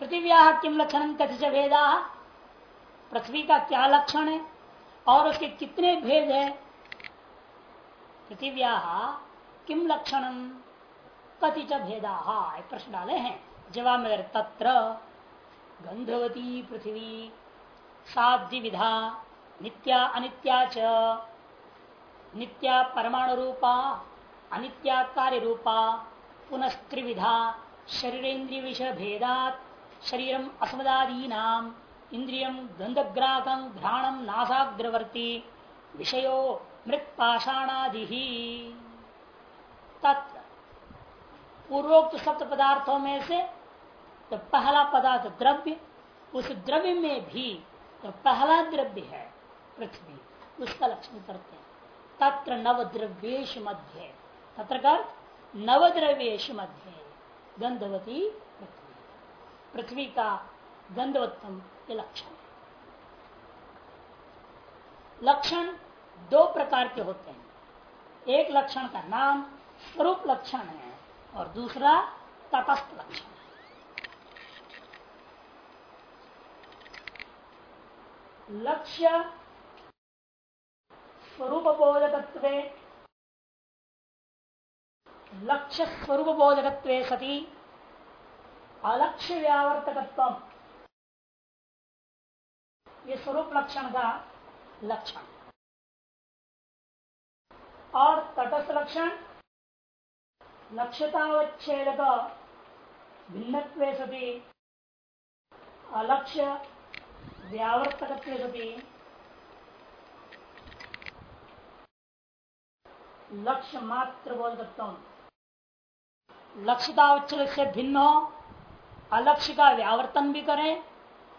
पृथ्व्या किम लक्षण कथित भेदा? पृथ्वी का क्या लक्षण है? और उसके कितने भेद है? पृथ्व्या किम लक्षण? च भेदा? प्रश्न डाले हैं। जवाब में तत्र गंधवती पृथ्वी साध्य विधा नित्या अनित्या च, नित्या परमाणु रूपा अनित्या कार्य रूपा पुनस्त्रिविधा शरीरेन्द्रिय विषय भेदात शरीरम असमदादीना इंद्रियम गंधग्राहकम घ्राणम नासाग्रवर्ती, विषयो मृत पाषाणादि तत्र पूर्वोक्त सप्त पदार्थों में से तो पहला पदार्थ द्रव्य, उस द्रव्य में भी तो पहला द्रव्य है पृथ्वी, उसका लक्षण करते हैं। तत्र नवद्रव्येश मध्य, तत्र कर नवद्रव्येश मध्य गंधवती पृथ्वी। पृथ्वी का गंधवत्तम ये लक्षण है। लक्षण दो प्रकार के होते हैं। एक लक्षण का नाम स्वरूप लक्षण है और दूसरा तटस्थ लक्षण है। लक्ष्य स्वरूप बोधकत्व लक्ष्य स्वरूप बोधकत्व सती अलक्ष्य व्यावर्तकत्व ये स्वरूप लक्षण का लक्षण। और तटस्थ लक्षण लक्ष्यतावच्छेद भिन्न सती, अलक्ष्य व्यावर्तक सती। लक्ष्य मात्र बोधकत्व लक्ष्यतावच्छेद से भिन्न हो अलक्ष्य का व्यावर्तन भी करें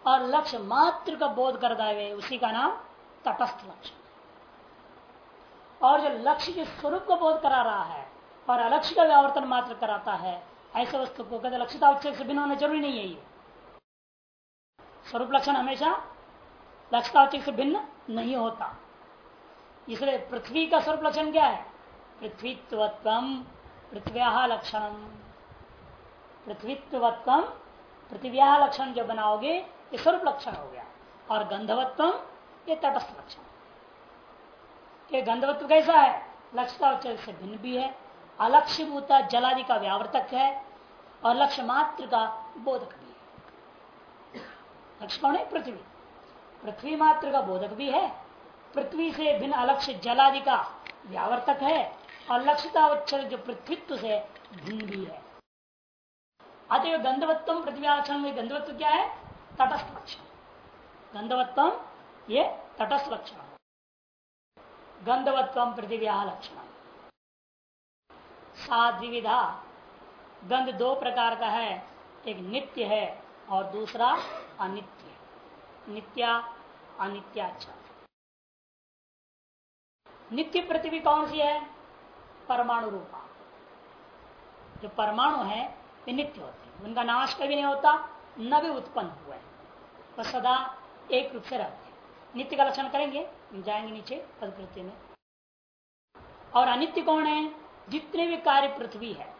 और लक्ष्य मात्र का बोध कर दावे उसी का नाम तटस्थ लक्ष्य। और जो लक्ष्य के स्वरूप का बोध करा रहा है और अलक्ष्य का व्यावर्तन मात्र कराता है, ऐसे वस्तु को कहते लक्ष्यता उच्च से भिन्न होना ज़रूरी नहीं है ये। स्वरूप लक्षण हमेशा लक्ष्यता उच्च से भिन्न नहीं होता। इसलिए पृथ्वी का स्वरूप लक्षण क्या है? पृथ्वीत्व पृथ्व्या लक्षण पृथ्वीत्व पृथ्व्या लक्षण जो बनाओगे, ये स्वरूप लक्षण हो गया। और गंधवत्व ये तटस्थ लक्षण। ये गंधवत्व कैसा है? लक्ष्य लक्ष्यता से भिन्न भी है। अलक्ष्य भूता जलादि का व्यावर्तक है, और लक्ष्य मात्र का बोधक भी है। लक्ष्य कौन है? पृथ्वी। पृथ्वी मात्र का बोधक भी है। पृथ्वी से भिन्न अलक्ष्य जलादि का व्यावर्तक है, और लक्ष्यतावच्छल जो पृथ्वीत्व से भिन्न भी है। अतः गंधवत्व पृथ्वी लक्षण में गंधवत्व क्या है? तटस्थ लक्षण गंधवत्व, ये तटस्थ लक्षण गंधवत्व पृथ्वी लक्षण साधिविधा गंध दो प्रकार का है, एक नित्य है और दूसरा अनित्य नित्या अनित्याचा नित्य पृथ्वी कौन सी है? परमाणु रूपा। जो परमाणु है वे नित्य होते हैं। उनका नाश कभी नहीं होता, न भी उत्पन्न हुआ है। वह सदा एक रूप से रहते हैं। नित्य का लक्षण करेंगे जाएँगे नीचे पदकृत्य में। और अनित्य कौन है? जितने भी कार्य पृथ्वी है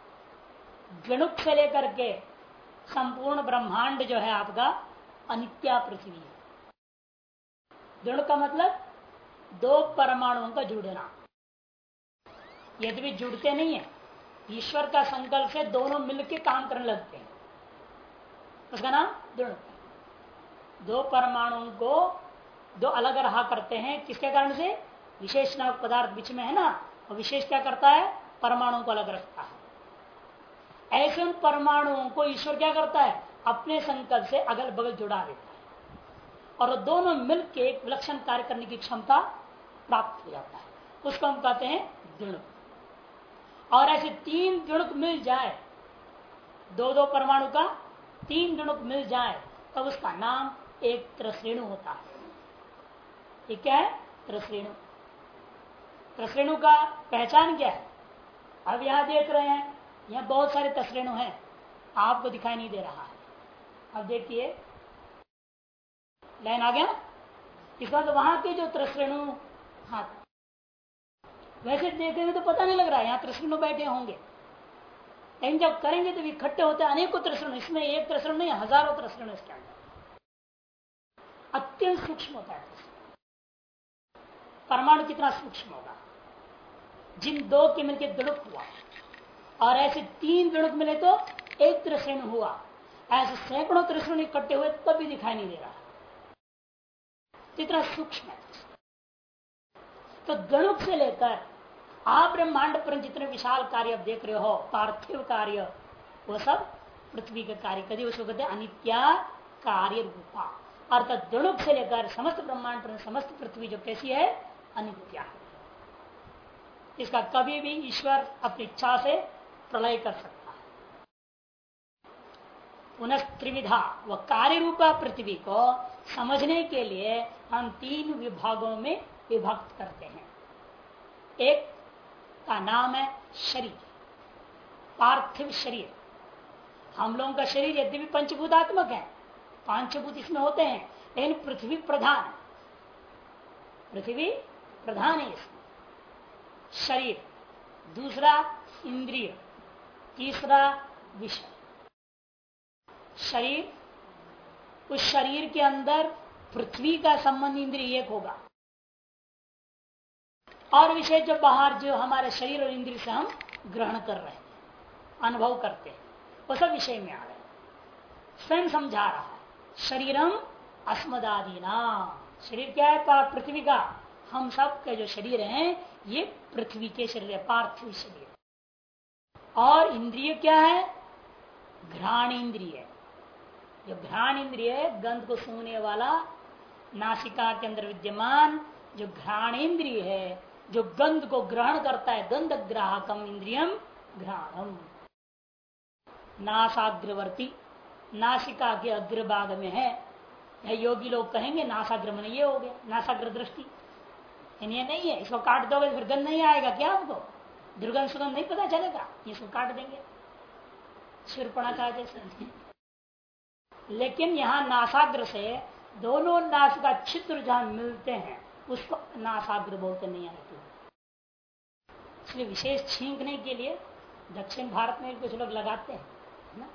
गणुप से लेकर के संपूर्ण ब्रह्मांड जो है आपका अनित्या पृथ्वी है। गणुक का मतलब दो परमाणुओं का जुड़ना। यदि जुड़ते नहीं है ईश्वर का संकल्प से दोनों मिलकर काम करने लगते हैं। उसका नाम दृढ़ दो परमाणुओं को दो अलग रहा करते हैं। किसके कारण से? विशेष पदार्थ बीच में है ना? और विशेष क्या करता है? परमाणुओं को अलग रखता है। ऐसे उन परमाणुओं को ईश्वर क्या करता है? अपने संकल्प से अगल बगल जुड़ा देता है। और दोनों मिलकर एक विलक्षण कार्य करने की क्षमता प्राप्त हो जाता है। उसको हम कहते हैं दृढ़ और ऐसे तीन दृढ़ मिल जाए दो दो परमाणु का तीन दृढ़ मिल जाए, तब उसका नाम एक त्रश्रेणु होता है। क्या है? त्रश्रेणु त्रश्रेणु का पहचान क्या है? अब यहाँ देख रहे हैं, यहाँ बहुत सारे तस्रेणु हैं, आपको दिखाई नहीं दे रहा है। अब देखिए, लाइन आ गया इस बात वहाँ के जो त्रश्रेणु हाथ वैसे देखेंगे तो पता नहीं लग रहा है, यहाँ त्रश्रेणु बैठे होंगे। लेकिन जब करेंगे तो इकट्ठे होते हैं, अनेकों त्रसरण इसमें एक त्रसरण नहीं, हज़ारों त्रसरण इसके अंदर। अत्यंत सूक्ष्म होता है परमाणु कितना सूक्ष्म होगा? जिन दो के मिलकर दुड़ुक हुआ, और ऐसे तीन दुड़ुक मिले तो एक त्रसरण हुआ। ऐसे सैकड़ों त्रिशूल इकट्ठे हुए तब भी दिखाई नहीं दे रहा। इतना सूक्ष्म है तो गणुक से लेकर आप ब्रह्मांड पर जितने विशाल कार्य आप देख रहे हो, पार्थिव कार्य, वो सब पृथ्वी के कार्य, कभी उसको कहते अनित्या कार्य रूपा। अर्थात दणुक से लेकर समस्त ब्रह्मांड पर, समस्त पृथ्वी जो कैसी है, अनित्या इसका कभी भी ईश्वर अपनी इच्छा से प्रलय कर सकता है। पुनः त्रिविधा, व कार्य रूपा पृथ्वी को समझने के लिए हम तीन विभागों में विभक्त करते हैं। एक का नाम है शरीर। पार्थिव शरीर। हम लोगों का शरीर यद्यपि पंचभूतात्मक है, पांचभूत इसमें होते हैं, लेकिन पृथ्वी प्रधान पृथ्वी प्रधान है इसमें। शरीर, दूसरा इंद्रिय, तीसरा विषय। शरीर, उस शरीर के अंदर पृथ्वी का संबंध इंद्रिय एक होगा। और विषय जो बाहर जो हमारे शरीर और इंद्रिय से हम ग्रहण कर रहे हैं, अनुभव करते हैं, वो सब विषय में आ रहे स्वयं समझा रहा है, शरीरम अस्मदादी शरीर क्या है? पृथ्वी का। हम सब के जो शरीर हैं, ये पृथ्वी के शरीर है, पार्थिव शरीर। और इंद्रिय क्या है? घ्राण इंद्रिय जो घ्राण इंद्रिय गंध को सूंघने वाला नासिका के अंदर विद्यमान जो घ्राण इंद्रिय है जो गंध को ग्रहण करता है, गंध ग्राहकम, इंद्रियम घ्राणम नासाग्रवर्ती, नासिका के अग्रभाग में है। यह योगी लोग कहेंगे, नासाग्र मन ये हो गया नासाग्र दृष्टि। नहीं है, इसको काट दोगे तो फिर गंध नहीं आएगा क्या आपको? दुर्गंध सुगंध नहीं पता चलेगा इसको काट देंगे। सिरपड़ा का जैसे। लेकिन यहाँ नासाग्र से दोनों नाश का छिद्र जहाँ मिलते हैं उसको नासाग्र बोलते नहीं आए इसलिए विशेष छींकने के लिए दक्षिण भारत में कुछ लोग लगाते हैं ना?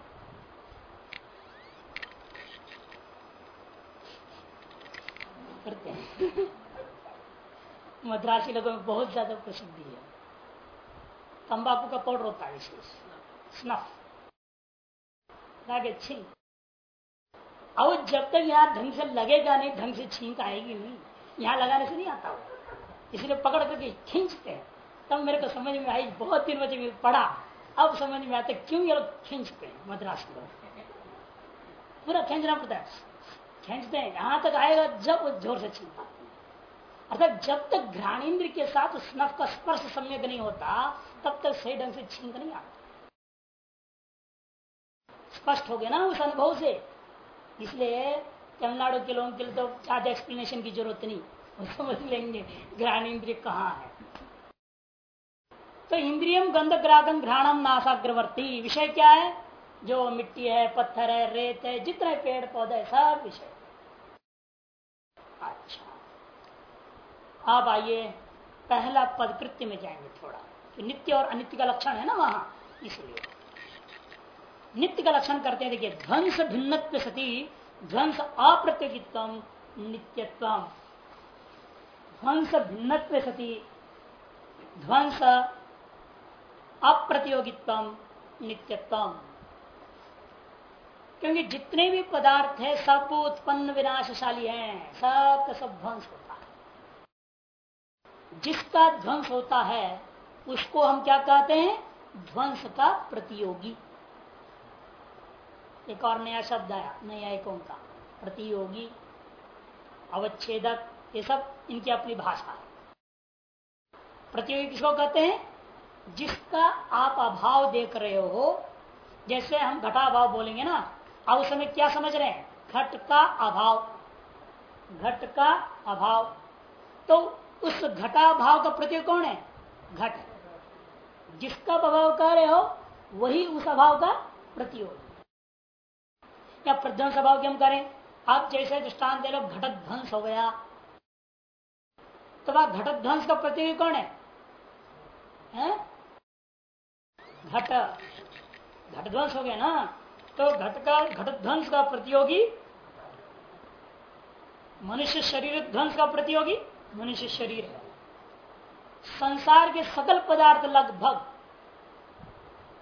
करते हैं। मद्रासी लोगों में बहुत ज़्यादा प्रसिद्धि है। तंबाकू का पाउडर होता है विशेष। स्नफ लागे छिंक। और जब तक यहाँ ढंग से लगेगा नहीं, ढंग से छींक आएगी नहीं। यहाँ लगाने से नहीं आता वो। इसलिए पकड़ करके खींचते हैं। तब मेरे को समझ में आई, बहुत दिन बजे पढ़ा। अब समझ में आता क्यों ये लोग खींचते हैं मद्रास के लोग पूरा खींचना पड़ता है। खींचते हैं यहाँ तक आएगा, जब वो ज़ोर से छीन पाते अर्थात जब तक घ्राणेन्द्र के साथ स्नफ का स्पर्श सम्यक नहीं होता, तब तक सही ढंग से छींक नहीं आता। स्पष्ट हो गया ना उस अनुभव से। इसलिए तमिलनाडु के लोगों के लिए तो ज़्यादा एक्सप्लेनेशन की ज़रूरत नहीं। वो समझ लेंगे घ्राण इंद्रिय कहाँ है। तो इंद्रियम गंध ग्रागन घ्राणम नासाग्रवर्ती। विषय क्या है? जो मिट्टी है, पत्थर है, रेत है, जितने पेड़ पौधे, सब विषय। अच्छा। अब आइए, पहला पद कृत्य में जाएँगे थोड़ा। तो नित्य और अनित्य का लक्षण है ना वहाँ, इसलिए। नित्य का लक्षण करते हैं, देखिए, ध्वंस भिन्न सती ध्वंस अप्रत्योगित्व नित्यत्व। ध्वंस भिन्न सती। ध्वंस अप्रतियोगित्व नित्यत्व। क्योंकि जितने भी पदार्थ है सब उत्पन्न विनाशशाली हैं। सब का सब ध्वंस होता है। जिसका ध्वंस होता है, उसको हम क्या कहते हैं? ध्वंस का प्रतियोगी। एक और नया शब्द आया न्यायिकों का। प्रतियोगी, अवच्छेदक, ये सब इनकी अपनी भाषा है। प्रतियोगी किसको कहते हैं? जिसका आप अभाव देख रहे हो, जैसे हम घटाभाव बोलेंगे ना, अब उस समय क्या समझ रहे हैं? घट का अभाव। घट का अभाव। तो उस घटा भाव का प्रतीक कौन है? घट। जिसका अभाव कह रहे हो, वही उस अभाव का प्रतियोग। या प्रध्वंस भाव की हम करें? आप जैसे दृष्टान दे लो घटत ध्वंस हो गया। तो वह घटत ध्वंस का प्रतीक कौन है, है? घट। घट ध्वंस हो गया ना? तो घट का घट ध्वंस का प्रतियोगी मनुष्य शरीर ध्वंस का प्रतियोगी मनुष्य शरीर है। संसार के सकल पदार्थ लगभग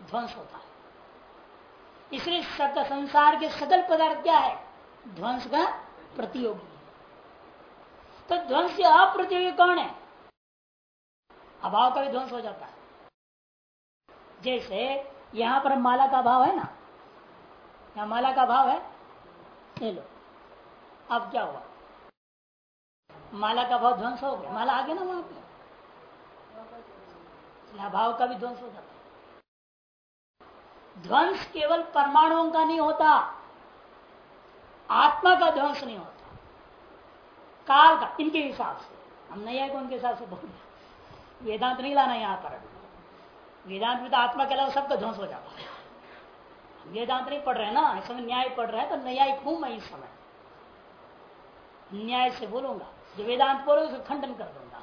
ध्वंस होता है। इसलिए संसार के सकल पदार्थ क्या है? ध्वंस का प्रतियोगी। तो ध्वंस से अप्रतियोगी कौन है? अभाव का भी ध्वंस हो जाता है। जैसे यहाँ पर माला का भाव है ना? यहाँ माला का भाव है? ले लो। अब क्या हुआ? माला का भाव ध्वंस हो गया। माला आ गया ना वहाँ पे? अभाव का भी ध्वंस हो जाता है। ध्वंस केवल परमाणुओं का नहीं होता, आत्मा का ध्वंस नहीं होता, काल का, इनके हिसाब से। हम नहीं आए उनके हिसाब से बोल वेदांत नहीं लाना यहाँ पर वेदांत में तो आत्मा के अलावा सबका ध्वंस हो जाता है। वेदांत नहीं पढ़ रहे ना, इस समय न्याय पढ़ रहे हैं तो न्यायिक हूँ मैं इस समय। न्याय से बोलूँगा। जो वेदांत बोलोगे उसको खंडन कर दूँगा।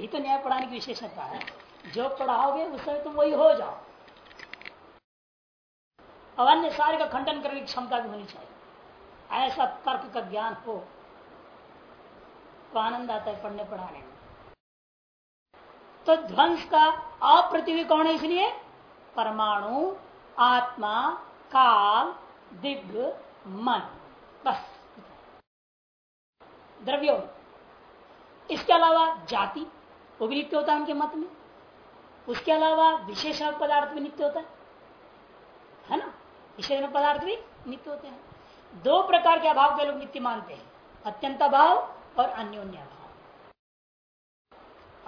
ये तो न्याय पढ़ाने की विशेषता है। जो पढ़ाओगे, उस समय तुम वही हो जाओ। अब अन्य सारे का खंडन करने की क्षमता भी होनी चाहिए। ऐसा तर्क का ज्ञान हो तो आनंद आता है पढ़ने पढ़ाने में। तो ध्वंस का अप्रतिवी कौन है इसलिए? परमाणु, आत्मा, काल दिव्य मन। बस। द्रव्यो। इसके अलावा जाति, वो भी नित्य होता है उनके मत में। उसके अलावा विशेष पदार्थ भी नित्य होता है। है ना? विशेष पदार्थ भी नित्य होते हैं। दो प्रकार के अभाव के लोग नित्य मानते हैं। अत्यंत अभाव और अन्योन्य अभाव।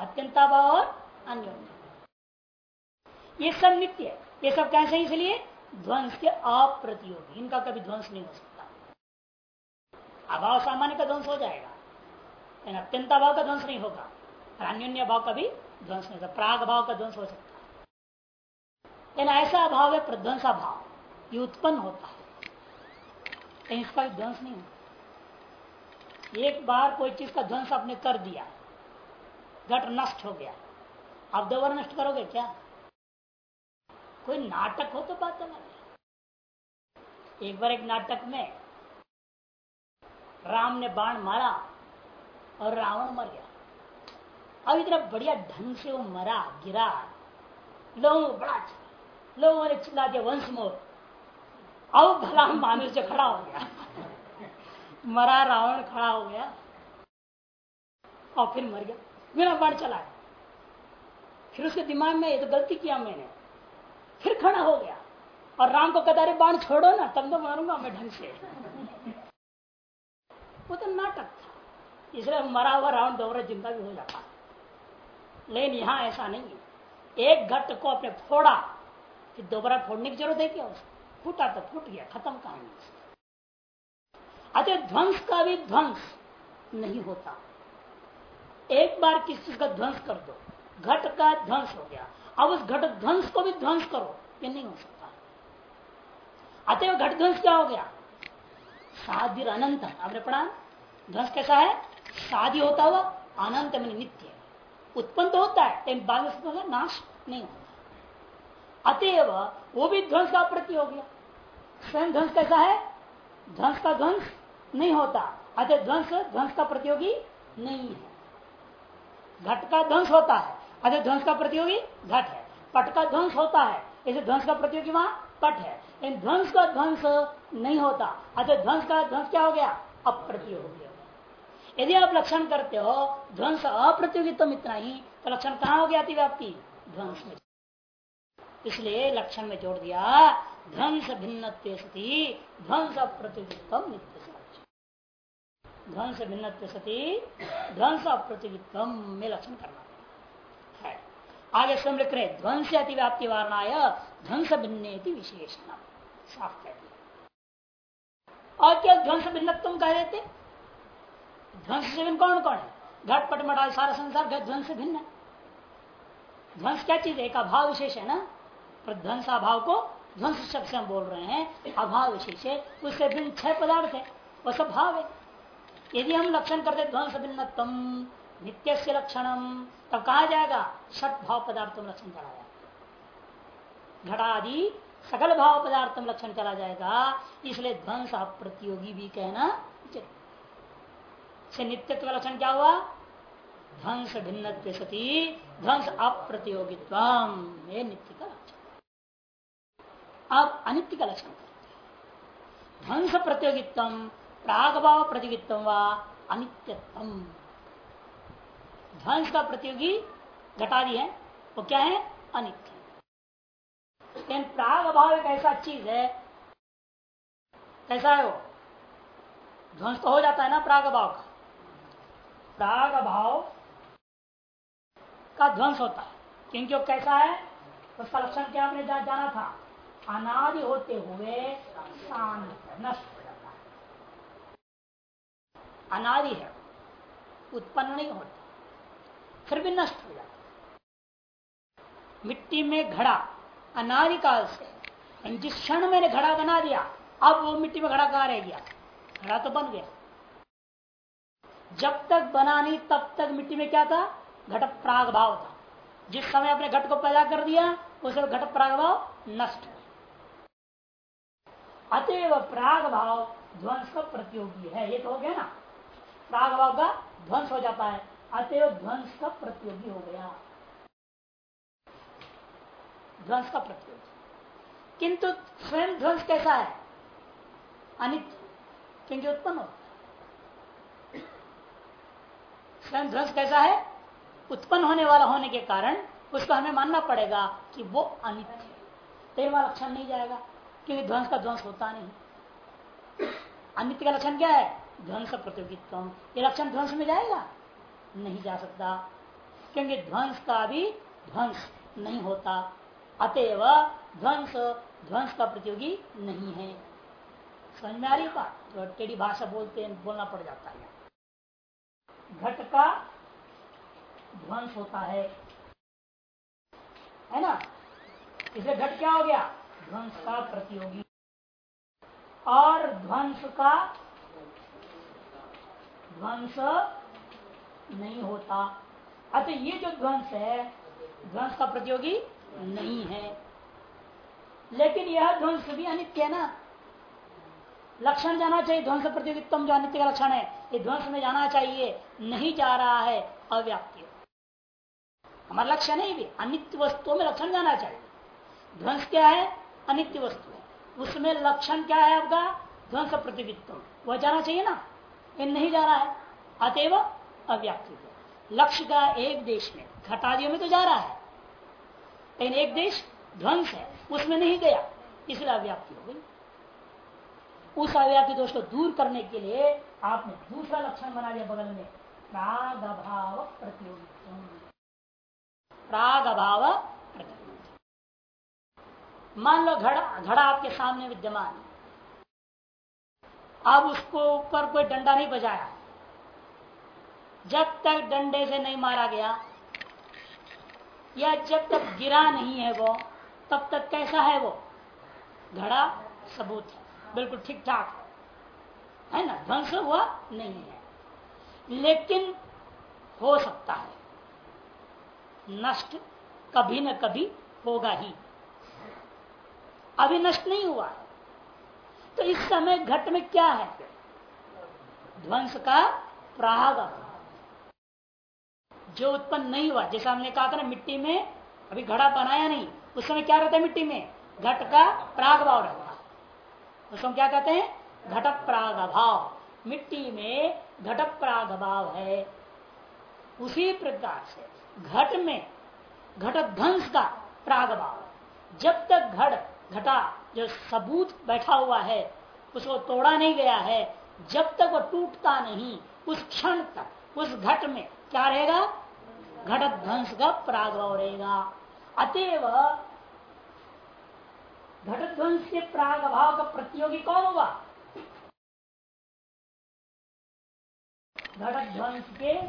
अत्यंताभाव और अन्योन्य ये सब नित्य है। ये सब कैसे इसलिए? ध्वंस के अप्रतियोगी। इनका कभी ध्वंस नहीं हो सकता। अभाव सामान्य का ध्वंस हो जाएगा। अत्यंत अभाव का ध्वंस नहीं होगा। और अन्योन्य भाव का भी ध्वंस नहीं होता प्राग भाव का ध्वंस हो सकता है। ऐसा अभाव है, प्रध्वंसा भाव ये उत्पन्न होता है। कहीं इसका ध्वंस नहीं होता। एक बार कोई चीज़ का ध्वंस आपने कर दिया, घट नष्ट हो गया। अब दो बार नष्ट करोगे क्या? कोई नाटक हो तो बात अलग एक बार एक नाटक में राम ने बाण मारा और रावण मर गया। अब इतना बढ़िया ढंग से वो मरा, गिरा। लोगों को बड़ा अच्छा लोगों। ने चिल्ला दिया, वंश मोर। अब भला मानुष जो खड़ा हो गया। मरा रावण खड़ा हो गया और फिर मर गया। मेरा बाढ़ चला फिर उसके दिमाग में ये तो गलती किया मैंने। फिर खड़ा हो गया। और राम को कतारे बाण छोड़ो ना, तब तो मारूँगा मैं ढंग से। वो तो नाटक था। इसलिए मरा हुआ रावण दोबारा ज़िंदा भी हो जाता। लेकिन यहाँ ऐसा नहीं है। एक घट को अपने फोड़ा फिर दोबारा फोड़ने की ज़रूरत है क्या उसको? फूटा तो फूट गया, खत्म कहानी। अतः ध्वंस का भी ध्वंस नहीं होता। एक बार किस चीज़ का ध्वंस कर दो, घट का ध्वंस हो गया। अब उस घट ध्वंस को भी ध्वंस करो, ये नहीं हो सकता। अतः घट ध्वंस क्या हो गया? साध्य अनंत। आपने पढ़ा ध्वंस कैसा है? शादी होता हुआ अनंत में नित्य। उत्पन्न तो होता है नाश नहीं होता। अतएव वो भी ध्वंस का प्रति हो गया। स्वयं ध्वंस कैसा है? ध्वंस का ध्वंस नहीं होता। अतः ध्वंस ध्वंस का प्रतियोगी नहीं है। घट का ध्वंस होता है। अतः ध्वंस का प्रतियोगी घट है। पट का ध्वंस होता है। इसे ध्वंस का प्रतियोगी वहाँ पट है। लेकिन ध्वंस का ध्वंस नहीं होता। अतः ध्वंस का ध्वंस क्या हो गया? अप्रतियोगी यदि आप लक्षण करते हो, ध्वंस अप्रतियोगित्व इतना ही तो लक्षण कहाँ हो गया अतिव्याप्ति? ध्वंस में। इसलिए लक्षण में जोड़ दिया, ध्वंस भिन्न सती, ध्वंस अप्रतियोगित्व नित्य ध्वंस भिन्न सती, ध्वंस अप्रतियोगित्व में लक्षण करना है। आगे स्वयं लिख रहे ध्वंस अतिव्याप्ति वारणाय, ध्वंस भिन्न विशेषण साफ़ कह दिया। और क्या ध्वंस भिन्नत्व कह देते ध्वंस से भिन्न कौन कौन है? घट पट मटा सारा संसार, ध्वंस भिन्न। है ध्वंस क्या चीज़ है? एक अभाव विशेष है ना? ध्वंस अभाव को ध्वंस शब्द से हम बोल रहे हैं अभाव विशेष है उससे भिन्न छह पदार्थ है वह सब भाव है। यदि हम लक्षण करते ध्वंस भिन्नत्व नित्य से लक्षणम तब कहा जाएगा षट भाव पदार्थों में लक्षण करा घटादि सकल भाव पदार्थम लक्षण चला जाएगा, इसलिए ध्वंस अप्रतियोगी भी कहना से नित्यत्व का लक्षण क्या हुआ? ध्वंस भिन्न सती, ध्वंस अप्रतियोगित्व, ये नित्य का अब अनित्य का लक्षण। करते ध्वंस प्रतियोगित्व प्रागभाव प्रतियोगित्व व अनित्यत्व ध्वंस का प्रतियोगी घटादी है, वो क्या है? अनित्य। लेकिन प्राग भाव एक ऐसा चीज़ है, कैसा है वो? ध्वंस तो हो जाता है ना प्राग भाव का। प्राग भाव का ध्वंस होता है। क्योंकि वो कैसा है? उसका लक्षण क्या आपने जाना था? अनादि होते हुए नष्ट हो जाता है। अनादि है, उत्पन्न नहीं होता, फिर भी नष्ट हो जाता मिट्टी में घड़ा अनादिकाल से जिस क्षण मैंने घड़ा बना दिया, अब वो मिट्टी में घड़ा कहा रह गया? घड़ा तो बन गया। जब तक बना नहीं, तब तक मिट्टी में क्या था? घट प्राग भाव था। जिस समय अपने घट को पैदा कर दिया, उस घट प्राग भाव नष्ट अतएव प्राग भाव ध्वंस का प्रतियोगी है, ये तो हो गया ना। प्राग भाव का ध्वंस हो जाता है, अतएव ध्वंस का प्रतियोगी हो गया। ध्वंस का प्रतियोगी। किंतु स्वयं ध्वंस कैसा है? अनित्य, क्योंकि उत्पन्न होता है। स्वयं ध्वंस कैसा है? उत्पन्न होने वाला होने के कारण उसको हमें मानना पड़ेगा कि वो अनित्य है। तेरवा लक्षण नहीं जाएगा। क्योंकि ध्वंस का ध्वंस होता नहीं। अनित्य का लक्षण क्या है? ध्वंस प्रतियोगित्व ये लक्षण ध्वंस में जाएगा? नहीं जा सकता। क्योंकि ध्वंस का भी ध्वंस नहीं होता। अतएव ध्वंस ध्वंस का प्रतियोगी नहीं है। समझ में आ रही बात? तो टेढ़ी भाषा बोलते हैं, बोलना पड़ जाता है। घट का ध्वंस होता है। है ना? इसे घट क्या हो गया? ध्वंस का प्रतियोगी और ध्वंस का ध्वंस नहीं होता। अतः ये जो ध्वंस है, ध्वंस का प्रतियोगी नहीं है। लेकिन यह ध्वंस भी अनित्य है ना। लक्षण जाना चाहिए, ध्वंस प्रतियोगित्व जो अनित्य का लक्षण है, ये ध्वंस में जाना चाहिए, नहीं जा रहा है अव्याप्ति हमारा लक्ष्य नहीं भी, अनित्य वस्तुओं में लक्षण जाना चाहिए। ध्वंस क्या है? अनित्य वस्तु है। उसमें लक्षण क्या है आपका? ध्वंस प्रतियोगित्व वह जाना चाहिए ना? ये नहीं जा रहा है। अतएव अव्याप्ति लक्ष्य का एक देश में, घटादियों में तो जा रहा है। लेकिन एक देश ध्वंस है, उसमें नहीं गया। इसलिए अव्याप्ति हो गई। उस अव्याप्ति दोष को दूर करने के लिए आपने दूसरा लक्षण बना दिया बगल में। प्राग अभाव प्रतियोगित्व प्राग अभाव मान लो घड़ा घड़ा आपके सामने विद्यमान है। अब उसको ऊपर कोई डंडा नहीं बजाया। जब तक डंडे से नहीं मारा गया, या जब तक गिरा नहीं है वो, तब तक कैसा है वो? घड़ा सबूत है। बिल्कुल ठीक ठाक है ना? ध्वंस हुआ नहीं है। लेकिन हो सकता है। नष्ट कभी न कभी होगा ही। अभी नष्ट नहीं हुआ। तो इस समय घट में क्या है? ध्वंस का प्राग। जो उत्पन्न नहीं हुआ, जैसा हमने कहा था ना, मिट्टी में अभी घड़ा बनाया नहीं, उस समय क्या रहता है मिट्टी में? घट का प्राग भाव रहता है। उसको क्या कहते हैं? घटक प्राग भाव मिट्टी में घटक प्राग भाव है। उसी प्रकार से घट में घट ध्वंस का प्राग भाव जब तक घट घटा, जो सबूत बैठा हुआ है, उसको तोड़ा नहीं गया है। जब तक वो टूटता नहीं, उस क्षण तक, उस घट में क्या रहेगा? घट ध्वंस का प्रागभाव रहेगा। अतएव घट ध्वंस के प्राग भाव का प्रतियोगी कौन होगा? घट ध्वंस के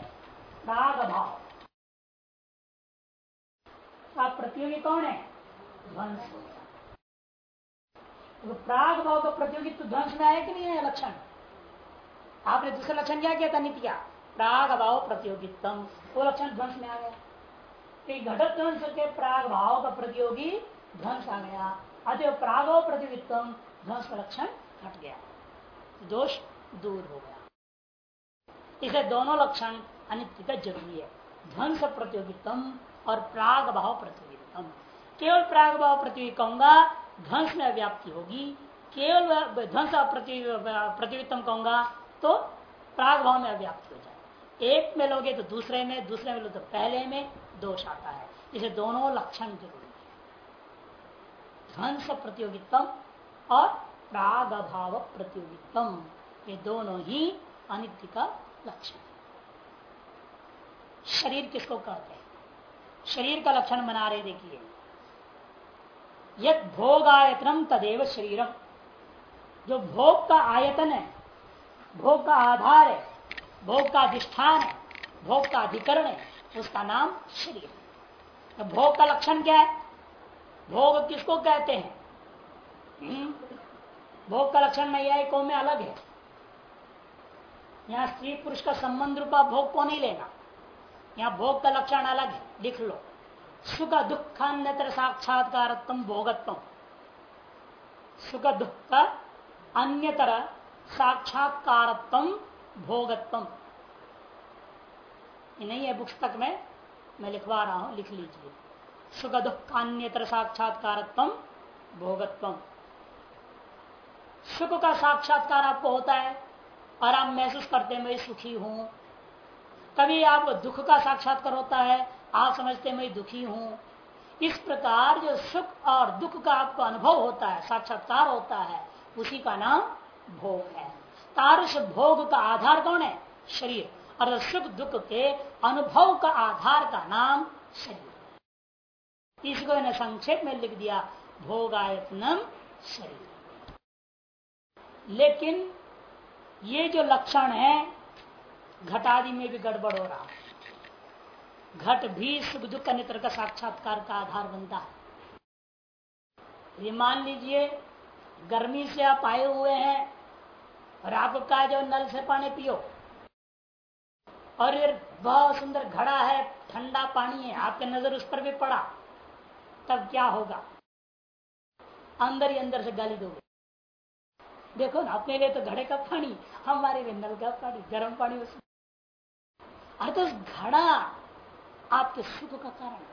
प्राग भाव का प्रतियोगी कौन है? ध्वंस। तो प्राग भाव का प्रतियोगी तो ध्वंस में आया कि नहीं है लक्षण। आपने दूसरा लक्षण क्या किया था? नित्या प्राग भाव प्रतियोगितम वो लक्षण ध्वंस में आ गया। घटत ध्वंस के प्राग भाव का प्रतियोगी ध्वंस आ गया। अतः प्रागो प्रतिवित्तम ध्वंस का लक्षण हट गया। दोष दूर हो गया। इसे दोनों लक्षण अनित्य का ज़रूरी है। ध्वंस प्रतियोगितम और प्राग भाव प्रतियोगितम केवल प्राग भाव प्रतियोगी कहूँगा ध्वंस में व्याप्ति होगी। केवल ध्वंस प्रतियोगितम कहूँगा तो प्राग भाव में व्याप्ति हो जाए एक में लोगे तो दूसरे में दूसरे में लोगे तो पहले में दोष आता है। इसे दोनों लक्षण ज़रूरी है। ध्वंस प्रतियोगितम और प्राग भाव प्रतियोगितम ये दोनों ही अनित्य का लक्षण शरीर किसको कहते हैं? शरीर का लक्षण बना रहे, देखिए। यद भोग आयतनम तदेव शरीरम। जो भोग का आयतन है, भोग का आधार है, भोग का अधिष्ठान है, भोग का अधिकरण है, उसका नाम शरीर। तो भोग का लक्षण क्या है? भोग किसको कहते हैं? हम्म? भोग का लक्षण नैयायिकों में अलग है। यहाँ स्त्री पुरुष का संबंध रूपा भोग को नहीं लेना। यहाँ भोग का लक्षण अलग है, लिख लो। सुख दुखान्यतर साक्षात्कार भोगत्व। सुख दुख अन्यतर साक्षात्कार भोगत्व। नहीं है पुस्तक में मैं लिखवा रहा हूँ, लिख लीजिए। सुख दुखान्यतर साक्षात्कार भोगत्व। सुख का साक्षात्कार आपको होता है, और आप महसूस करते हैं, मैं सुखी हूँ। कभी आप दुख का साक्षात्कार होता है आप समझते मैं दुखी हूँ। इस प्रकार जो सुख और दुख का आपको अनुभव होता है, साक्षात्कार होता है, उसी का नाम भोग है। तारस भोग का आधार कौन है? शरीर। और सुख दुख के अनुभव का आधार का नाम शरीर। इसको इन्हें संक्षेप में लिख दिया, भोगायतनम शरीर। लेकिन ये जो लक्षण है, घटादि में भी गड़बड़ हो रहा है। घट भी सुख दुख का नेत्र का साक्षात्कार का आधार बनता है। ये मान लीजिए, गर्मी से आप आए हुए हैं और आपको कहा जो नल से पानी पियो और ये बहुत सुंदर घड़ा है, ठंडा पानी है, आपके नज़र उस पर भी पड़ा, तब क्या होगा? अंदर ही अंदर से गाली दोगे। देखो ना, अपने लिए तो घड़े का पानी, हमारे लिए नल का पानी, गर्म पानी उसमें। अरे तो घड़ा आपके सुख का कारण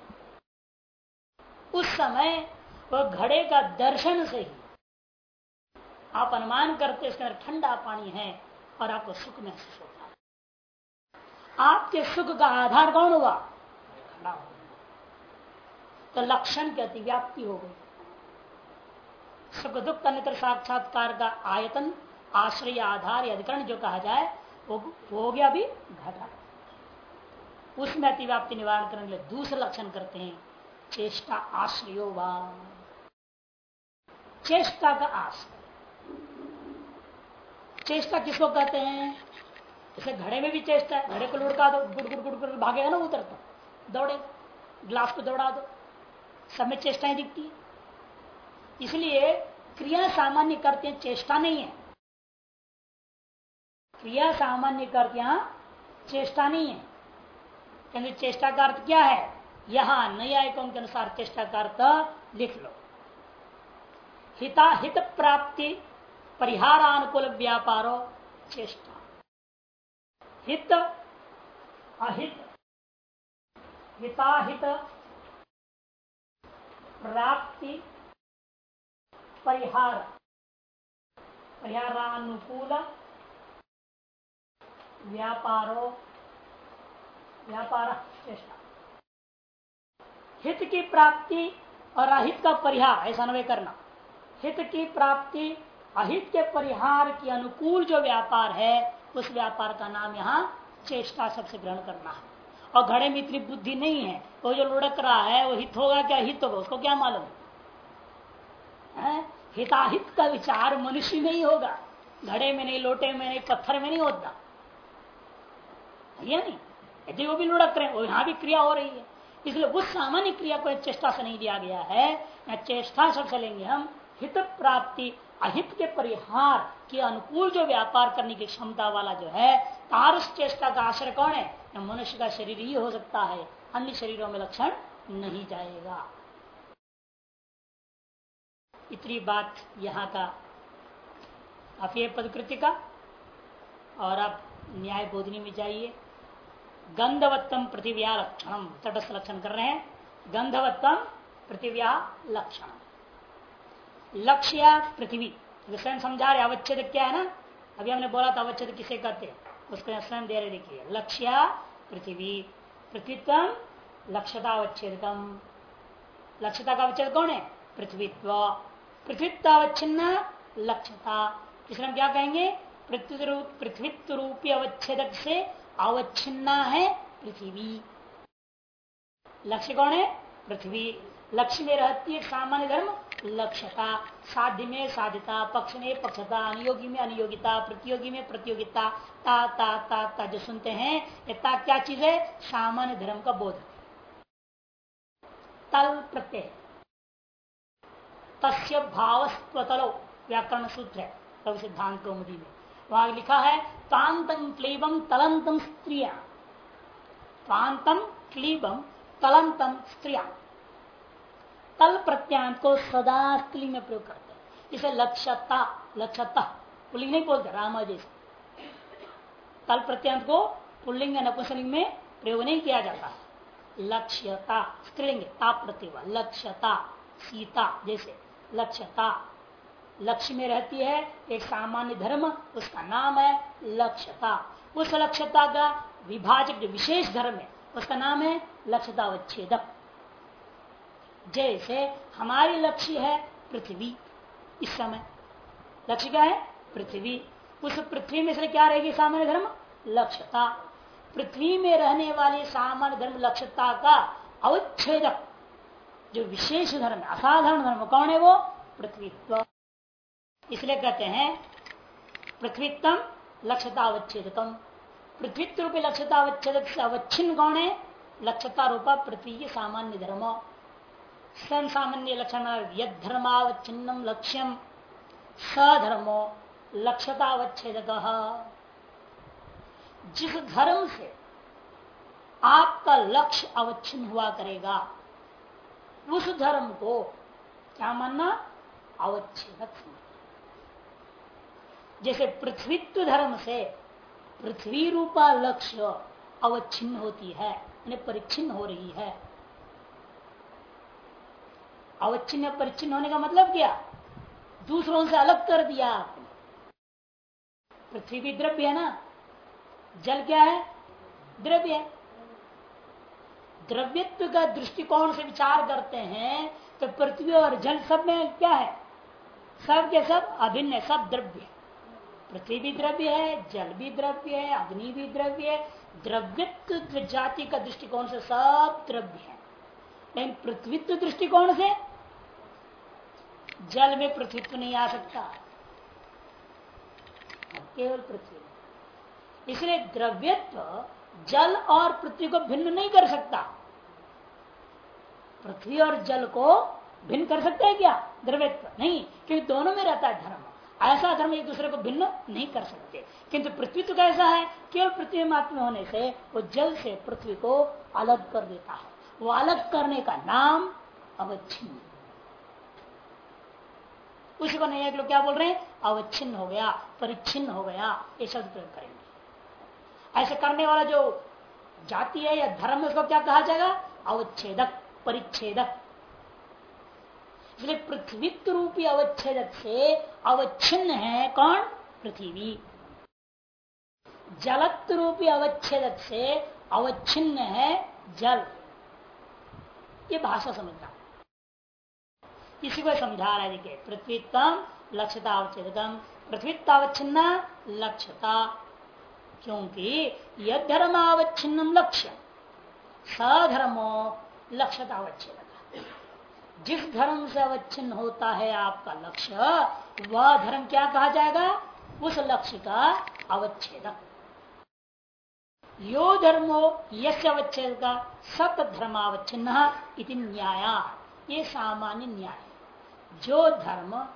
उस समय वह घड़े का दर्शन से ही आप अनुमान करते इसके अंदर ठंडा पानी है और आपको सुख महसूस होता है। आपके सुख का आधार कौन हुआ? खड़ा हो तो लक्षण की अतिव्याप्ति हो गई। सुख दुख का नित्र साक्षात्कार का आयतन, आश्रय आधार अधिकरण जो कहा जाए, वो हो गया भी घटा। उसमें अतिव्याप्ति निवारण करने के लिए दूसरा लक्षण करते हैं, चेष्टा आश्रयो चेष्टा का आश्रय। चेष्टा किसको कहते हैं? जैसे घड़े में भी चेष्टा है, घड़े को लुड़का दो, गुड़ गुड़ गुड़ गुड़ भागेगा ना उतर तो दौड़े, ग्लास को दौड़ा दो, सब में चेष्टाएँ दिखती है। इसलिए क्रिया सामान्य करते हैं, चेष्टा नहीं है। क्रिया सामान्य करते यहाँ चेष्टा नहीं है। क्योंकि चेष्टा का अर्थ क्या है? यहाँ न्यायिकों के अनुसार चेष्टा का अर्थ लिख लो। हिता, हित प्राप्ति, परिहारानुकूल व्यापारो, चेष्टा। हित, अहित, हिताहित, प्राप्ति, परिहार। परिहारानुकूल, व्यापारो व्यापार चेष्टा हित की प्राप्ति और अहित का परिहार, ऐसा नवे करना। हित की प्राप्ति, अहित के परिहार के अनुकूल जो व्यापार है, उस व्यापार का नाम यहाँ चेष्टा सबसे ग्रहण करना है। और घड़े में इतनी बुद्धि नहीं है, वो जो लुढ़क रहा है, वो हित होगा क्या हित होगा, उसको क्या मालूम? है? हिताहित का विचार मनुष्य में ही होगा। घड़े में नहीं, लोटे में नहीं, पत्थर में नहीं होता। नहीं? यदि वो भी लुढ़क रहे वो यहाँ भी क्रिया हो रही है। इसलिए उस सामान्य क्रिया को चेष्टा से नहीं दिया गया है। या चेष्टा सबसे लेंगे हम, हित प्राप्ति, अहित के परिहार के अनुकूल जो व्यापार करने की क्षमता वाला जो है तारस चेष्टा का आश्रय कौन है? मनुष्य का शरीर ही हो सकता है, अन्य शरीरों में लक्षण नहीं जाएगा। इतनी बात यहाँ का अफे पदकृति का, और आप न्याय बोधनी में जाइए। गंधवत्तम पृथिव्या लक्षण तटस्थ लक्षण कर रहे हैं। गंधवत्तम पृथिव्या लक्षण। लक्ष्य पृथ्वी। स्वयं समझा रहे अवच्छेद क्या है ना? अभी हमने बोला था, अवच्छेद किसे कहते उसको स्वयं दे रहे देखिए। लक्ष्य पृथ्वी। पृथ्वीत्म लक्ष्यतावच्छेदकम लक्ष्यता का अवच्छेद कौन है? पृथ्वीत्व। पृथ्वीत्वावच्छिन्न लक्ष्यता इसलिए हम क्या कहेंगे? पृथ्वीत्व रूपी अवच्छेदक से अवच्छिन्ना है पृथ्वी। लक्ष्य कौन है? पृथ्वी। लक्ष्य में रहती है सामान्य धर्म, लक्ष्यता। साध्य में साध्यता, पक्ष में पक्षता, अनुयोगी में अनुयोगिता, प्रतियोगी में प्रतियोगिता। ता ता ता ता जो सुनते हैं, ये ता क्या चीज़ है? सामान्य धर्म का बोध। तल प्रत्यय। तस्य भावस्वतलो व्याकरण सूत्र है सिद्धांत में। वहाँ लिखा है तांतम क्लीबम तलंतम स्त्रिया। तांतम क्लीबम तलंतम स्त्रिया। तल प्रत्यांत को सदा स्त्री में प्रयोग करते हैं। इसे लक्ष्यता लक्ष्यता पुलिंग नहीं बोलते, रामा जैसे। तल प्रत्यांत को पुल्लिंग नपुंसलिंग में प्रयोग नहीं किया जाता। लक्ष्यता स्त्रीलिंग, ताप प्रत्यय लक्ष्यता सीता जैसे। लक्ष्यता लक्ष्य में रहती है, एक सामान्य धर्म, उसका नाम है लक्ष्यता। उस लक्ष्यता का विभाजक विशेष धर्म है, उसका नाम है लक्ष्यतावच्छेदक। जैसे हमारी लक्ष्य है पृथ्वी, इस समय। लक्ष्य क्या है? पृथ्वी। उस पृथ्वी में से क्या रहेगी सामान्य धर्म? लक्ष्यता। पृथ्वी में रहने वाले सामान्य धर्म लक्ष्यता का अवच्छेदक, जो विशेष धर्म असाधारण धर्म कौन है वो? पृथ्वीत्व। इसलिए कहते हैं पृथ्वीत्म लक्ष्यतावच्छेदकम पृथ्वीत्व रूपी लक्ष्यतावच्छेदक से अवच्छिन्न कौन है? लक्ष्यता रूपा पृथ्वी सामान्य धर्म। सन सामान्य लक्षण यद धर्मावच्छिन्नम लक्ष्यम। सधर्मो लक्ष्यतावच्छेदक जिस धर्म से आपका लक्ष्य अवच्छिन्न हुआ करेगा, उस धर्म को क्या मानना? अवच्छेदक जैसे पृथ्वीत्व धर्म से पृथ्वी रूपा लक्ष्य अवच्छिन्न होती है परिच्छिन्न हो रही है। अवच्छिन्न परिच्छिन्न होने का मतलब क्या? दूसरों से अलग कर दिया आपने। पृथ्वी भी द्रव्य है ना? जल क्या है? द्रव्य है। द्रव्यत्व का दृष्टिकोण से विचार करते हैं तो पृथ्वी और जल सब में क्या है? सब के सब अभिन्न सब द्रव्य है। पृथ्वी भी द्रव्य है, जल भी द्रव्य है, अग्नि भी द्रव्य है। द्रव्यत्व जाति का दृष्टिकोण से सब द्रव्य है। लेकिन पृथ्वीत्व दृष्टिकोण से जल में पृथ्वीत्व नहीं आ सकता। केवल पृथ्वी। इसलिए द्रव्यत्व जल और पृथ्वी को भिन्न नहीं कर सकता। पृथ्वी और जल को भिन्न कर सकते हैं क्या? द्रव्यत्व। नहीं, क्योंकि दोनों में रहता है धर्म। ऐसा धर्म एक दूसरे को भिन्न नहीं कर सकते। किंतु पृथ्वी तो कैसा है? केवल पृथ्वी मात्र होने से वो जल से पृथ्वी को अलग कर देता है। वो अलग करने का नाम अवच्छिन्न। उसी को नहीं लोग क्या बोल रहे हैं? अवच्छिन्न हो गया, परिच्छिन्न हो गया, ये शब्द प्रयोग करेंगे। ऐसे करने वाला जो जाति है या धर्म है, उसको क्या कहा जाएगा? अवच्छेदक, परिच्छेदक। इसलिए पृथ्वीत्व रूपी अवच्छेद से अवच्छिन्न है कौन? पृथ्वी। जलत्व रूपी अवच्छेदक से अवच्छिन्न है जल। ये भाषा समझना। इसी को समझा रहा है पृथ्वीत्म लक्ष्यता अवच्छेदकम पृथ्वीत्वावच्छिन्न लक्ष्यता क्योंकि यद धर्मावच्छिन्नम लक्ष्य। सधर्मो लक्ष्यतावच्छेद जिस धर्म से अवच्छिन्न होता है आपका लक्ष्य, वह धर्म क्या कहा जाएगा? उस लक्ष्य का अवच्छेद यो धर्मो यश अवच्छेद का सत धर्मावच्छिन्न इति न्याय। ये सामान्य न्याय जो धर्म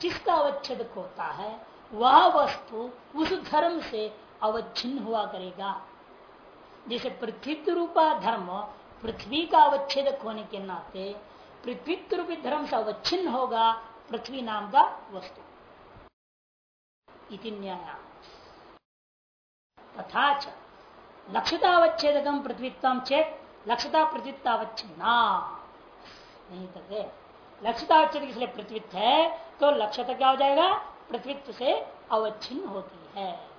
जिसका अवच्छेद होता है, वह वस्तु उस धर्म से अवच्छिन्न हुआ करेगा। जैसे पृथ्वी रूपा धर्म पृथ्वी का अवच्छेदक होने के नाते पृथ्वीत्व रूपी धर्म से अवच्छिन्न होगा, पृथ्वी नाम का वस्तु। इति न्याय। तथा लक्षतावच्छेदकम पृथ्वीत्व चेत लक्षता पृथ्वीतावच्छिन्ना नहीं तो लक्षतावच्छेद इसलिए पृथ्वीत्व है? तो लक्ष्यता क्या हो जाएगा? पृथ्वीत्व से अवच्छिन्न होती है।